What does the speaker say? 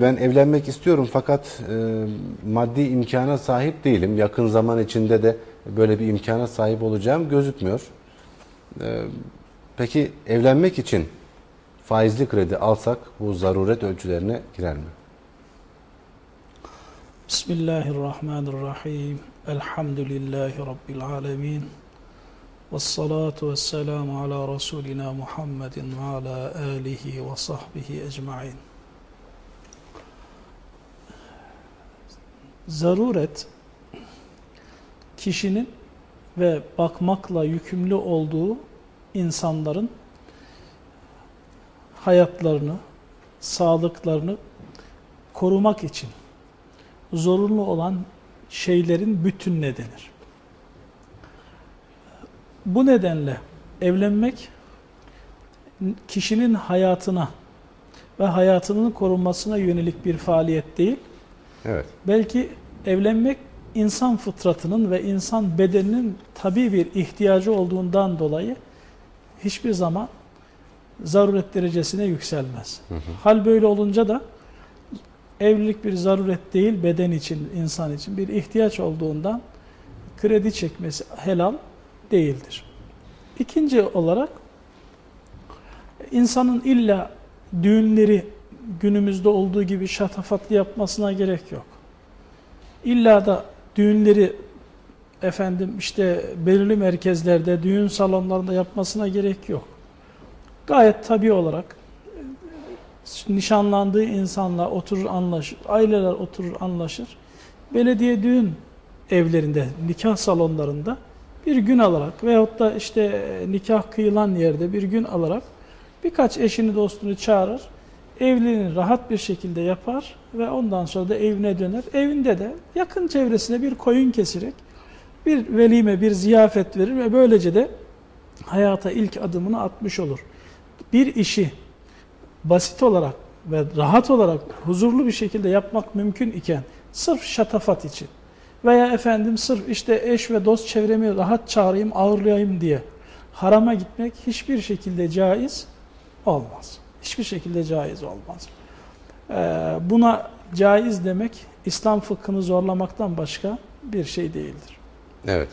Ben evlenmek istiyorum fakat e, maddi imkana sahip değilim. Yakın zaman içinde de böyle bir imkana sahip olacağım gözükmüyor. E, peki evlenmek için faizli kredi alsak bu zaruret ölçülerine girer mi? Bismillahirrahmanirrahim. Elhamdülillahi Rabbil alemin. Vessalatu vesselamu ala Resulina Muhammedin ve ala alihi ve sahbihi ecmain. Zaruret, kişinin ve bakmakla yükümlü olduğu insanların hayatlarını, sağlıklarını korumak için zorunlu olan şeylerin bütününe denir. Bu nedenle evlenmek kişinin hayatına ve hayatının korunmasına yönelik bir faaliyet değil, Evet. belki evlenmek insan fıtratının ve insan bedeninin tabi bir ihtiyacı olduğundan dolayı hiçbir zaman zaruret derecesine yükselmez. Hı hı. Hal böyle olunca da evlilik bir zaruret değil, beden için, insan için bir ihtiyaç olduğundan kredi çekmesi helal değildir. İkinci olarak insanın illa düğünleri günümüzde olduğu gibi şatafatlı yapmasına gerek yok. İlla da düğünleri efendim işte belirli merkezlerde, düğün salonlarında yapmasına gerek yok. Gayet tabi olarak e, nişanlandığı insanla oturur anlaşır, aileler oturur anlaşır. Belediye düğün evlerinde, nikah salonlarında bir gün alarak veyahut da işte e, nikah kıyılan yerde bir gün alarak birkaç eşini dostunu çağırır. Evliliğini rahat bir şekilde yapar ve ondan sonra da evine döner. Evinde de yakın çevresine bir koyun keserek bir velime, bir ziyafet verir ve böylece de hayata ilk adımını atmış olur. Bir işi basit olarak ve rahat olarak huzurlu bir şekilde yapmak mümkün iken sırf şatafat için veya efendim sırf işte eş ve dost çevremi rahat çağırayım, ağırlayayım diye harama gitmek hiçbir şekilde caiz olmaz. Hiçbir şekilde caiz olmaz. Ee, buna caiz demek İslam fıkhını zorlamaktan başka bir şey değildir. Evet.